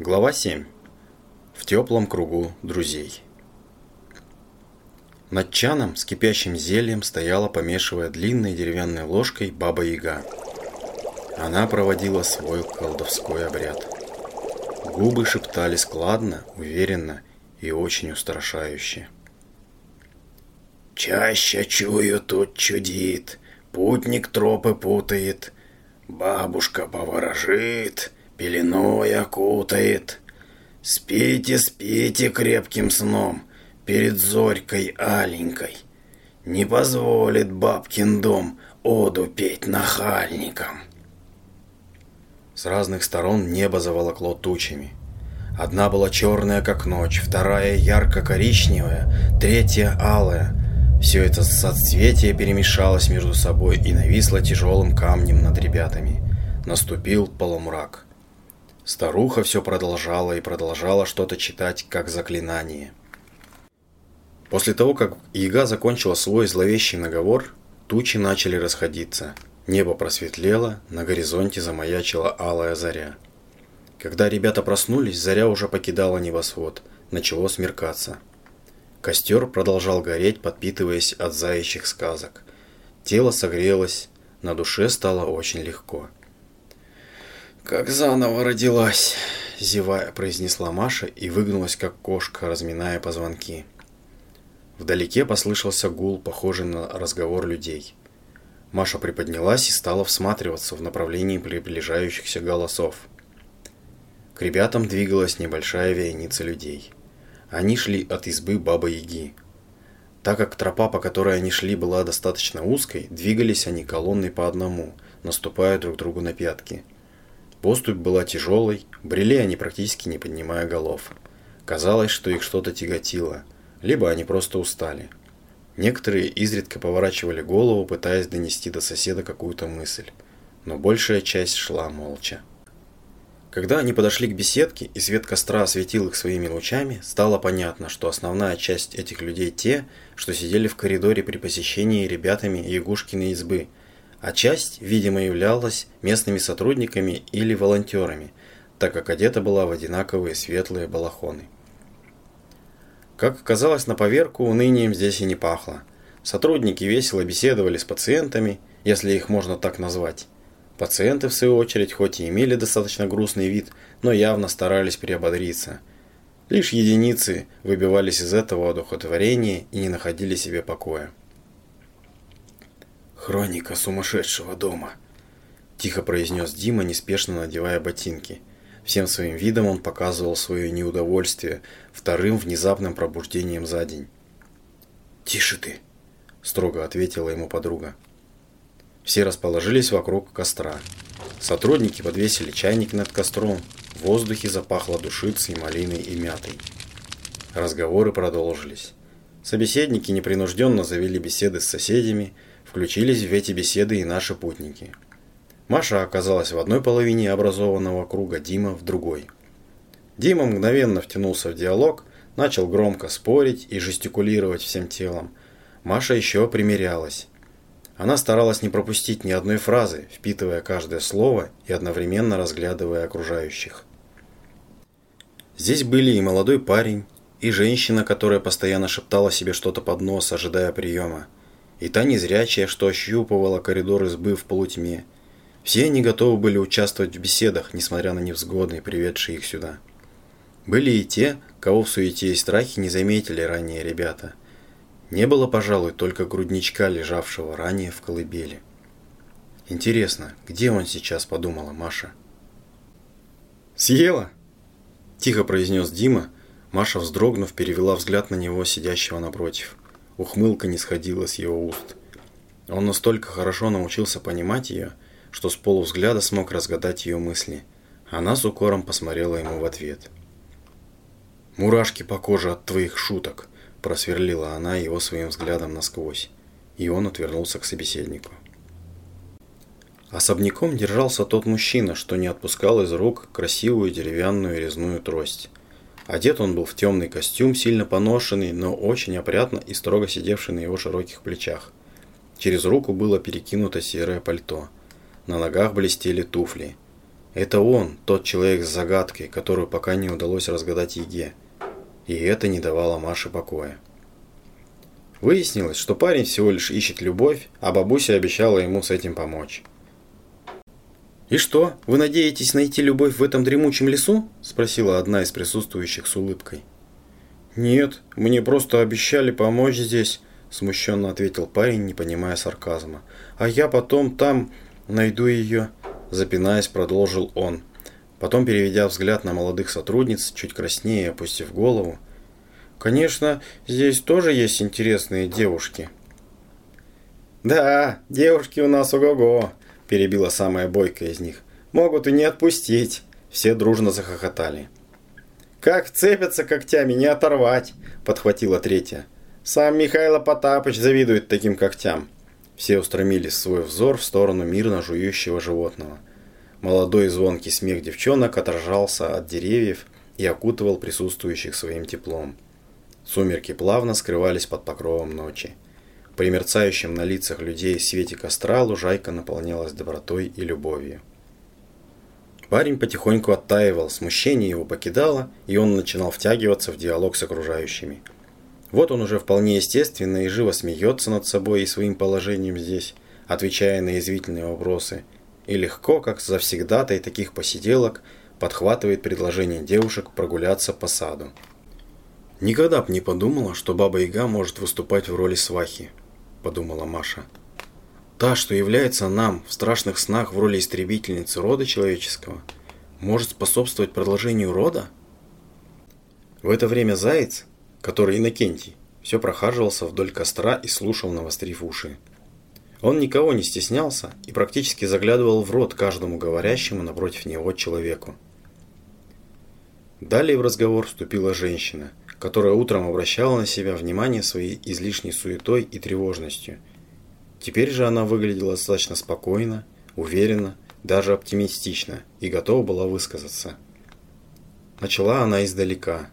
Глава 7. В теплом кругу друзей. Над чаном с кипящим зельем стояла, помешивая длинной деревянной ложкой, баба Яга. Она проводила свой колдовской обряд. Губы шептали складно, уверенно и очень устрашающе. «Чаще чую, тут чудит, путник тропы путает, бабушка поворожит» пеленой окутает. Спите, спите крепким сном перед зорькой аленькой. Не позволит бабкин дом оду петь нахальникам. С разных сторон небо заволокло тучами. Одна была черная, как ночь, вторая ярко-коричневая, третья алая. Все это соцветие перемешалось между собой и нависло тяжелым камнем над ребятами. Наступил полумрак. Старуха все продолжала и продолжала что-то читать, как заклинание. После того, как Яга закончила свой зловещий наговор, тучи начали расходиться. Небо просветлело, на горизонте замаячила алая заря. Когда ребята проснулись, заря уже покидала небосвод, начало смеркаться. Костер продолжал гореть, подпитываясь от заячьих сказок. Тело согрелось, на душе стало очень легко. «Как заново родилась!» – зевая, произнесла Маша и выгнулась, как кошка, разминая позвонки. Вдалеке послышался гул, похожий на разговор людей. Маша приподнялась и стала всматриваться в направлении приближающихся голосов. К ребятам двигалась небольшая вереница людей. Они шли от избы Бабы-Яги. Так как тропа, по которой они шли, была достаточно узкой, двигались они колонной по одному, наступая друг другу на пятки – Поступь была тяжелой, брели они практически не поднимая голов. Казалось, что их что-то тяготило, либо они просто устали. Некоторые изредка поворачивали голову, пытаясь донести до соседа какую-то мысль, но большая часть шла молча. Когда они подошли к беседке и свет костра осветил их своими лучами, стало понятно, что основная часть этих людей те, что сидели в коридоре при посещении ребятами Ягушкиной избы – а часть, видимо, являлась местными сотрудниками или волонтерами, так как одета была в одинаковые светлые балахоны. Как оказалось на поверку, унынием здесь и не пахло. Сотрудники весело беседовали с пациентами, если их можно так назвать. Пациенты, в свою очередь, хоть и имели достаточно грустный вид, но явно старались приободриться. Лишь единицы выбивались из этого одухотворения и не находили себе покоя. «Хроника сумасшедшего дома», – тихо произнес Дима, неспешно надевая ботинки. Всем своим видом он показывал свое неудовольствие вторым внезапным пробуждением за день. «Тише ты», – строго ответила ему подруга. Все расположились вокруг костра. Сотрудники подвесили чайник над костром, в воздухе запахло душицей, малиной и мятой. Разговоры продолжились. Собеседники непринужденно завели беседы с соседями – Включились в эти беседы и наши путники. Маша оказалась в одной половине образованного круга, Дима в другой. Дима мгновенно втянулся в диалог, начал громко спорить и жестикулировать всем телом. Маша еще примерялась. Она старалась не пропустить ни одной фразы, впитывая каждое слово и одновременно разглядывая окружающих. Здесь были и молодой парень, и женщина, которая постоянно шептала себе что-то под нос, ожидая приема и та незрячая, что ощупывала коридор избы в полутьме. Все они готовы были участвовать в беседах, несмотря на невзгоды, приведшие их сюда. Были и те, кого в суете и страхе не заметили ранее ребята. Не было, пожалуй, только грудничка, лежавшего ранее в колыбели. Интересно, где он сейчас, подумала Маша. «Съела?» – тихо произнес Дима. Маша, вздрогнув, перевела взгляд на него, сидящего напротив. Ухмылка не сходила с его уст. Он настолько хорошо научился понимать ее, что с полувзгляда смог разгадать ее мысли. Она с укором посмотрела ему в ответ. «Мурашки по коже от твоих шуток!» – просверлила она его своим взглядом насквозь. И он отвернулся к собеседнику. Особняком держался тот мужчина, что не отпускал из рук красивую деревянную резную трость. Одет он был в темный костюм, сильно поношенный, но очень опрятно и строго сидевший на его широких плечах. Через руку было перекинуто серое пальто. На ногах блестели туфли. Это он, тот человек с загадкой, которую пока не удалось разгадать Еге. И это не давало Маше покоя. Выяснилось, что парень всего лишь ищет любовь, а бабуся обещала ему с этим помочь. «И что, вы надеетесь найти любовь в этом дремучем лесу?» – спросила одна из присутствующих с улыбкой. «Нет, мне просто обещали помочь здесь», – смущенно ответил парень, не понимая сарказма. «А я потом там найду ее», – запинаясь, продолжил он. Потом, переведя взгляд на молодых сотрудниц, чуть краснее опустив голову, «Конечно, здесь тоже есть интересные девушки». «Да, девушки у нас ого-го», перебила самая бойкая из них. «Могут и не отпустить!» Все дружно захохотали. «Как цепятся когтями, не оторвать!» – подхватила третья. «Сам Михайло Потапыч завидует таким когтям!» Все устремили свой взор в сторону мирно жующего животного. Молодой звонкий смех девчонок отражался от деревьев и окутывал присутствующих своим теплом. Сумерки плавно скрывались под покровом ночи. При мерцающем на лицах людей свете костра лужайка наполнялась добротой и любовью. Парень потихоньку оттаивал, смущение его покидало, и он начинал втягиваться в диалог с окружающими. Вот он уже вполне естественно и живо смеется над собой и своим положением здесь, отвечая на язвительные вопросы, и легко, как завсегдатай таких посиделок, подхватывает предложение девушек прогуляться по саду. Никогда б не подумала, что Баба Яга может выступать в роли свахи. – подумала Маша. «Та, что является нам в страшных снах в роли истребительницы рода человеческого, может способствовать продолжению рода?» В это время Заяц, который Иннокентий, все прохаживался вдоль костра и слушал, навострив уши. Он никого не стеснялся и практически заглядывал в рот каждому говорящему напротив него человеку. Далее в разговор вступила женщина – которая утром обращала на себя внимание своей излишней суетой и тревожностью. Теперь же она выглядела достаточно спокойно, уверенно, даже оптимистично и готова была высказаться. Начала она издалека.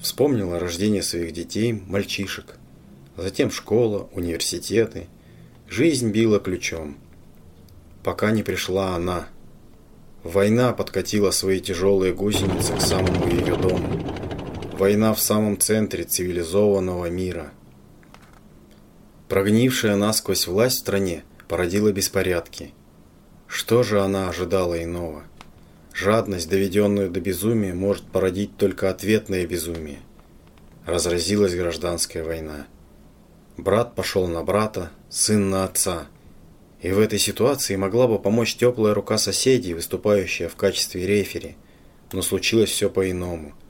Вспомнила рождение своих детей, мальчишек. Затем школа, университеты. Жизнь била ключом. Пока не пришла она. Война подкатила свои тяжелые гусеницы к самому ее дому. Война в самом центре цивилизованного мира. Прогнившая насквозь власть в стране породила беспорядки. Что же она ожидала иного? Жадность, доведенную до безумия, может породить только ответное безумие. Разразилась гражданская война. Брат пошел на брата, сын на отца. И в этой ситуации могла бы помочь теплая рука соседей, выступающая в качестве рефери. Но случилось все по-иному –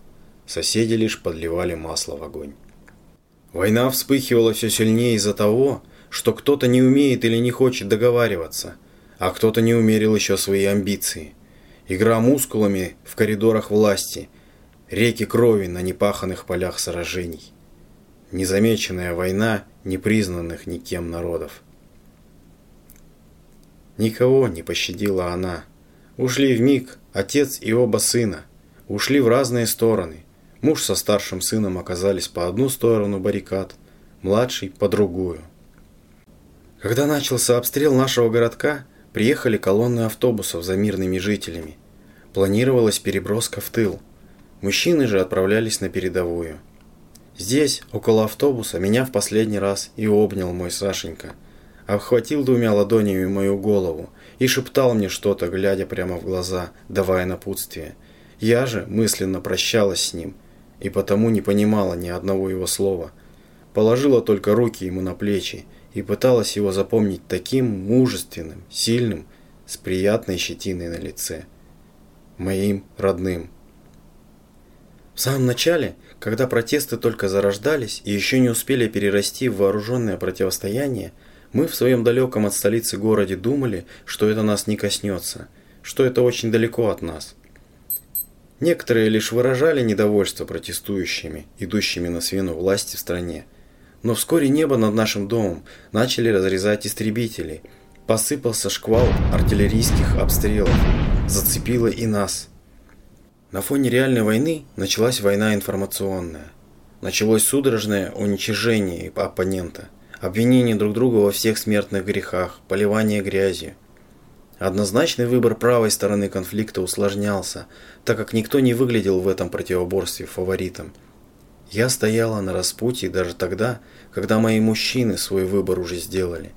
Соседи лишь подливали масло в огонь. Война вспыхивала все сильнее из-за того, что кто-то не умеет или не хочет договариваться, а кто-то не умерил еще свои амбиции. Игра мускулами в коридорах власти, реки крови на непаханных полях сражений. Незамеченная война непризнанных никем народов. Никого не пощадила она. Ушли в миг отец и оба сына. Ушли в разные стороны. Муж со старшим сыном оказались по одну сторону баррикад, младший – по другую. Когда начался обстрел нашего городка, приехали колонны автобусов за мирными жителями. Планировалась переброска в тыл. Мужчины же отправлялись на передовую. Здесь, около автобуса, меня в последний раз и обнял мой Сашенька. Обхватил двумя ладонями мою голову и шептал мне что-то, глядя прямо в глаза, давая напутствие. Я же мысленно прощалась с ним – и потому не понимала ни одного его слова. Положила только руки ему на плечи и пыталась его запомнить таким мужественным, сильным, с приятной щетиной на лице. Моим родным. В самом начале, когда протесты только зарождались и еще не успели перерасти в вооруженное противостояние, мы в своем далеком от столицы городе думали, что это нас не коснется, что это очень далеко от нас – Некоторые лишь выражали недовольство протестующими, идущими на смену власти в стране. Но вскоре небо над нашим домом начали разрезать истребители. Посыпался шквал артиллерийских обстрелов. Зацепило и нас. На фоне реальной войны началась война информационная. Началось судорожное уничижение оппонента, обвинение друг друга во всех смертных грехах, поливание грязью. Однозначный выбор правой стороны конфликта усложнялся, так как никто не выглядел в этом противоборстве фаворитом. Я стояла на распутье даже тогда, когда мои мужчины свой выбор уже сделали.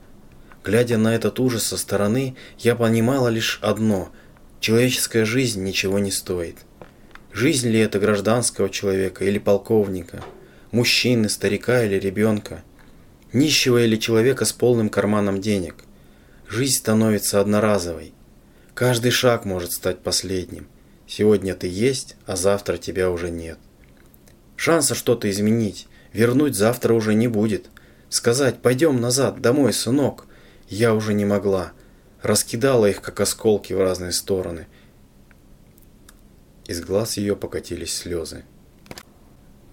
Глядя на этот ужас со стороны, я понимала лишь одно – человеческая жизнь ничего не стоит. Жизнь ли это гражданского человека или полковника, мужчины, старика или ребенка, нищего или человека с полным карманом денег. Жизнь становится одноразовой. Каждый шаг может стать последним. Сегодня ты есть, а завтра тебя уже нет. Шанса что-то изменить, вернуть завтра уже не будет. Сказать «пойдем назад, домой, сынок» я уже не могла. Раскидала их, как осколки в разные стороны – из глаз ее покатились слезы.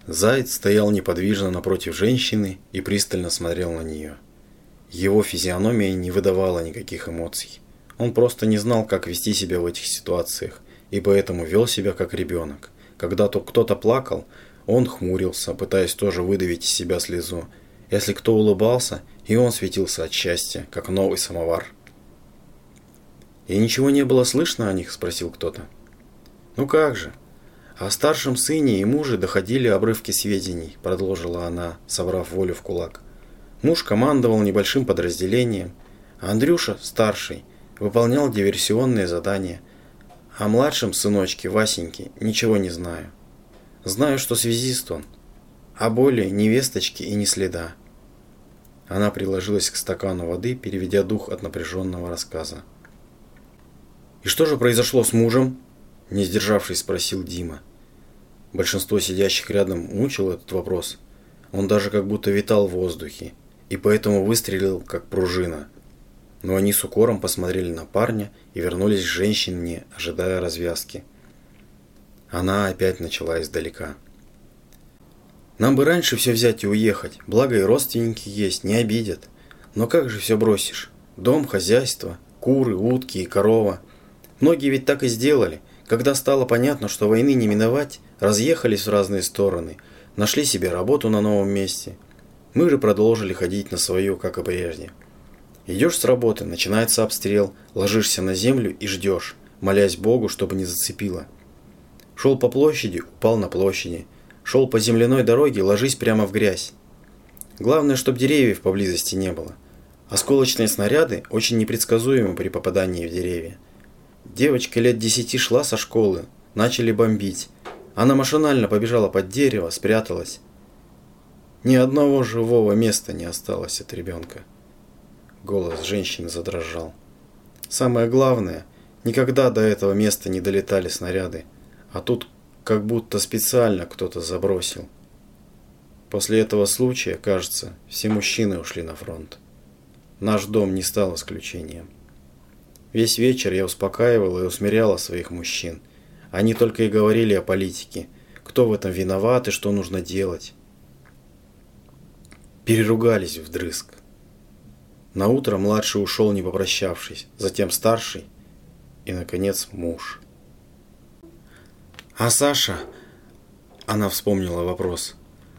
Заяц стоял неподвижно напротив женщины и пристально смотрел на нее. Его физиономия не выдавала никаких эмоций. Он просто не знал, как вести себя в этих ситуациях, и поэтому вел себя как ребенок. Когда то кто-то плакал, он хмурился, пытаясь тоже выдавить из себя слезу. Если кто улыбался, и он светился от счастья, как новый самовар. «И ничего не было слышно о них?» – спросил кто-то. «Ну как же? О старшем сыне и муже доходили обрывки сведений», продолжила она, собрав волю в кулак. Муж командовал небольшим подразделением, а Андрюша, старший, выполнял диверсионные задания. О младшем сыночке Васеньке ничего не знаю. Знаю, что связист он, а более невесточки и ни следа. Она приложилась к стакану воды, переведя дух от напряженного рассказа. «И что же произошло с мужем?» Не сдержавшись, спросил Дима. Большинство сидящих рядом мучил этот вопрос. Он даже как будто витал в воздухе, и поэтому выстрелил, как пружина. Но они с укором посмотрели на парня и вернулись к женщине, ожидая развязки. Она опять начала издалека. «Нам бы раньше все взять и уехать, благо и родственники есть, не обидят. Но как же все бросишь? Дом, хозяйство, куры, утки и корова. Многие ведь так и сделали – когда стало понятно, что войны не миновать, разъехались в разные стороны, нашли себе работу на новом месте. Мы же продолжили ходить на свою, как и прежде. Идешь с работы, начинается обстрел, ложишься на землю и ждешь, молясь Богу, чтобы не зацепило. Шел по площади, упал на площади. Шел по земляной дороге, ложись прямо в грязь. Главное, чтобы деревьев поблизости не было. Осколочные снаряды очень непредсказуемы при попадании в деревья. Девочка лет десяти шла со школы, начали бомбить. Она машинально побежала под дерево, спряталась. Ни одного живого места не осталось от ребенка. Голос женщины задрожал. Самое главное, никогда до этого места не долетали снаряды, а тут как будто специально кто-то забросил. После этого случая, кажется, все мужчины ушли на фронт. Наш дом не стал исключением. Весь вечер я успокаивала и усмиряла своих мужчин. Они только и говорили о политике. Кто в этом виноват и что нужно делать. Переругались вдрызг. На утро младший ушел, не попрощавшись, затем старший и, наконец, муж. А Саша... Она вспомнила вопрос.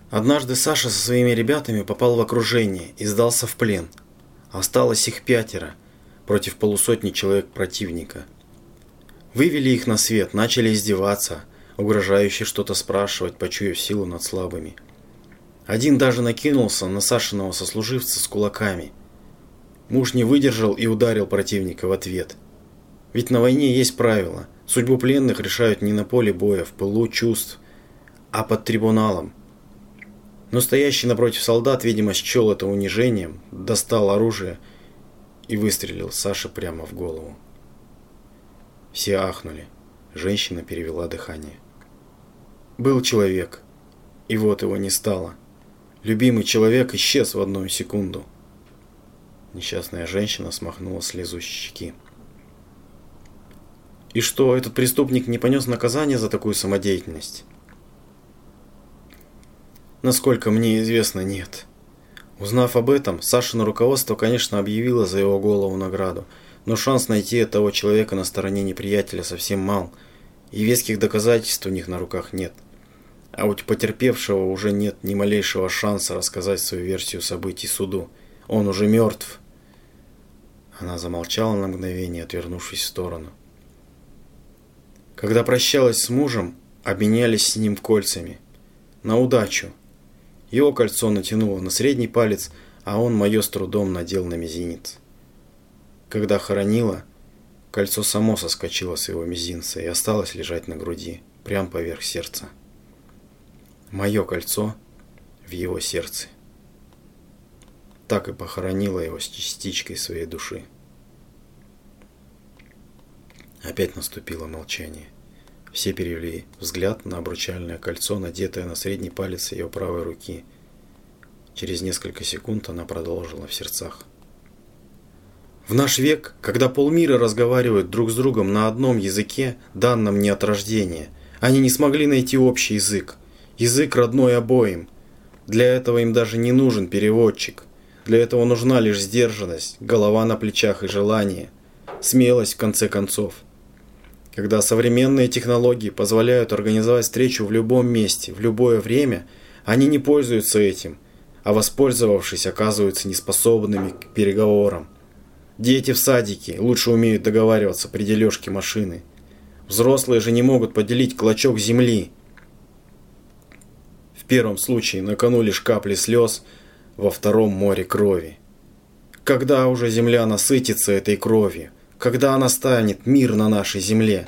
Однажды Саша со своими ребятами попал в окружение и сдался в плен. Осталось их пятеро – против полусотни человек противника. Вывели их на свет, начали издеваться, угрожающе что-то спрашивать, почуяв силу над слабыми. Один даже накинулся на Сашиного сослуживца с кулаками. Муж не выдержал и ударил противника в ответ. Ведь на войне есть правила. Судьбу пленных решают не на поле боя, в пылу чувств, а под трибуналом. Но стоящий напротив солдат, видимо, счел это унижением, достал оружие – и выстрелил Саше прямо в голову. Все ахнули. Женщина перевела дыхание. Был человек, и вот его не стало. Любимый человек исчез в одну секунду. Несчастная женщина смахнула слезу с щеки. И что, этот преступник не понес наказание за такую самодеятельность? Насколько мне известно, нет. Узнав об этом, Сашино руководство, конечно, объявило за его голову награду, но шанс найти того человека на стороне неприятеля совсем мал, и веских доказательств у них на руках нет. А у потерпевшего уже нет ни малейшего шанса рассказать свою версию событий суду. Он уже мертв. Она замолчала на мгновение, отвернувшись в сторону. Когда прощалась с мужем, обменялись с ним кольцами. На удачу. Его кольцо натянуло на средний палец, а он мое с трудом надел на мизинец. Когда хоронила, кольцо само соскочило с его мизинца и осталось лежать на груди, прямо поверх сердца. Мое кольцо в его сердце. Так и похоронила его с частичкой своей души. Опять наступило молчание. Все перевели взгляд на обручальное кольцо, надетое на средний палец ее правой руки. Через несколько секунд она продолжила в сердцах. В наш век, когда полмира разговаривают друг с другом на одном языке, данном не от рождения, они не смогли найти общий язык. Язык родной обоим. Для этого им даже не нужен переводчик. Для этого нужна лишь сдержанность, голова на плечах и желание. Смелость, в конце концов когда современные технологии позволяют организовать встречу в любом месте, в любое время, они не пользуются этим, а воспользовавшись, оказываются неспособными к переговорам. Дети в садике лучше умеют договариваться при дележке машины. Взрослые же не могут поделить клочок земли. В первом случае на кону лишь капли слез, во втором море крови. Когда уже земля насытится этой кровью? когда настанет мир на нашей земле.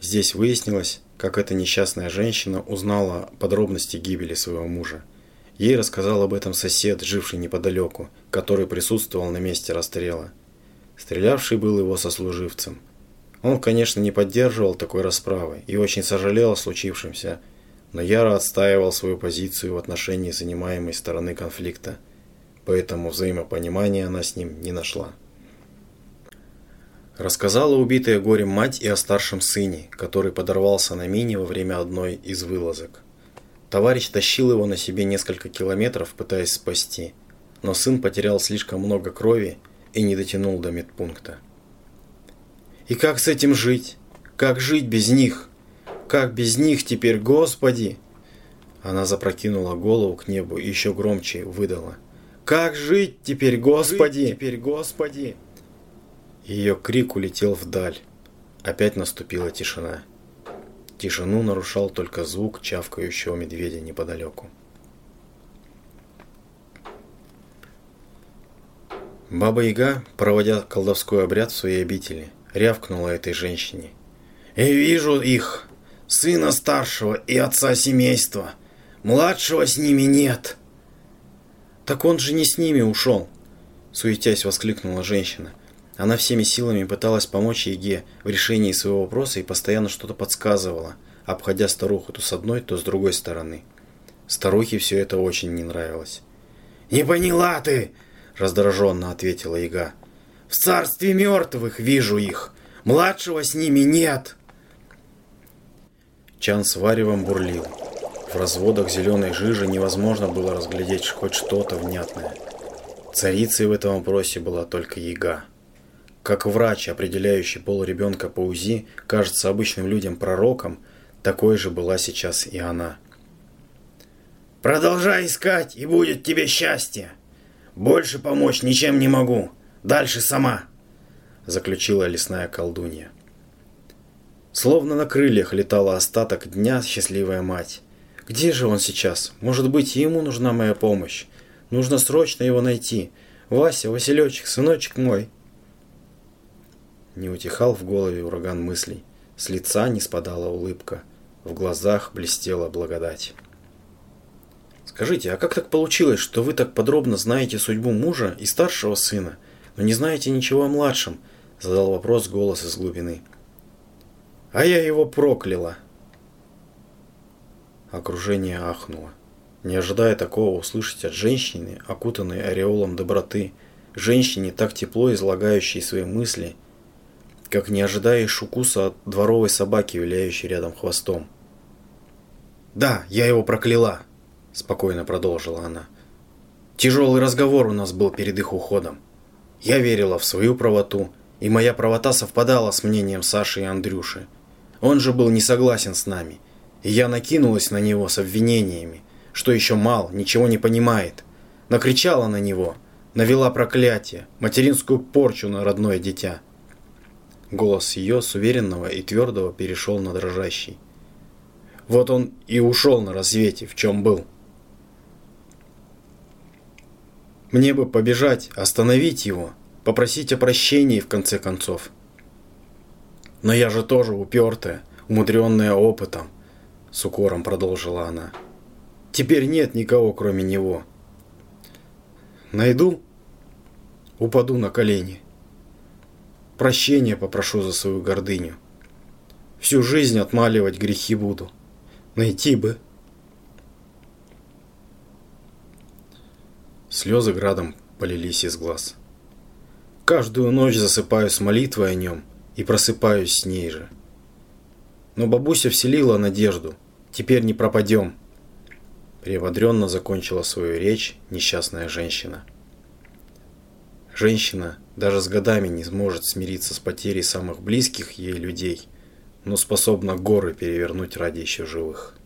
Здесь выяснилось, как эта несчастная женщина узнала подробности гибели своего мужа. Ей рассказал об этом сосед, живший неподалеку, который присутствовал на месте расстрела. Стрелявший был его сослуживцем. Он, конечно, не поддерживал такой расправы и очень сожалел о случившемся, но яро отстаивал свою позицию в отношении занимаемой стороны конфликта – поэтому взаимопонимания она с ним не нашла. Рассказала убитая горем мать и о старшем сыне, который подорвался на мине во время одной из вылазок. Товарищ тащил его на себе несколько километров, пытаясь спасти, но сын потерял слишком много крови и не дотянул до медпункта. «И как с этим жить? Как жить без них? Как без них теперь, Господи?» Она запрокинула голову к небу и еще громче выдала – как жить теперь, Господи? Жить теперь, Господи? Ее крик улетел вдаль. Опять наступила тишина. Тишину нарушал только звук чавкающего медведя неподалеку. Баба-яга, проводя колдовской обряд в своей обители, рявкнула этой женщине. «Я вижу их, сына старшего и отца семейства. Младшего с ними нет». «Так он же не с ними ушел!» Суетясь, воскликнула женщина. Она всеми силами пыталась помочь Еге в решении своего вопроса и постоянно что-то подсказывала, обходя старуху то с одной, то с другой стороны. Старухе все это очень не нравилось. «Не поняла ты!» – раздраженно ответила Яга. «В царстве мертвых вижу их! Младшего с ними нет!» Чан с варевом бурлил. В разводах зеленой жижи невозможно было разглядеть хоть что-то внятное. Царицей в этом вопросе была только яга. Как врач, определяющий пол ребенка по УЗИ, кажется обычным людям пророком, такой же была сейчас и она. «Продолжай искать, и будет тебе счастье! Больше помочь ничем не могу, дальше сама!» Заключила лесная колдунья. Словно на крыльях летала остаток дня счастливая мать. Где же он сейчас? Может быть, ему нужна моя помощь. Нужно срочно его найти. Вася, Василечек, сыночек мой. Не утихал в голове ураган мыслей. С лица не спадала улыбка. В глазах блестела благодать. Скажите, а как так получилось, что вы так подробно знаете судьбу мужа и старшего сына, но не знаете ничего о младшем? Задал вопрос голос из глубины. А я его прокляла, Окружение ахнуло. Не ожидая такого услышать от женщины, окутанной ореолом доброты, женщине, так тепло излагающей свои мысли, как не ожидаешь укуса от дворовой собаки, виляющей рядом хвостом. «Да, я его прокляла», – спокойно продолжила она. «Тяжелый разговор у нас был перед их уходом. Я верила в свою правоту, и моя правота совпадала с мнением Саши и Андрюши. Он же был не согласен с нами – и я накинулась на него с обвинениями, что еще мал, ничего не понимает. Накричала на него, навела проклятие, материнскую порчу на родное дитя. Голос ее с уверенного и твердого перешел на дрожащий. Вот он и ушел на рассвете, в чем был. Мне бы побежать, остановить его, попросить о прощении в конце концов. Но я же тоже упертая, умудренная опытом, с укором продолжила она. Теперь нет никого, кроме него. Найду, упаду на колени. Прощения попрошу за свою гордыню. Всю жизнь отмаливать грехи буду. Найти бы. Слезы градом полились из глаз. Каждую ночь засыпаю с молитвой о нем и просыпаюсь с ней же. Но бабуся вселила надежду. Теперь не пропадем. Приободренно закончила свою речь несчастная женщина. Женщина даже с годами не сможет смириться с потерей самых близких ей людей, но способна горы перевернуть ради еще живых.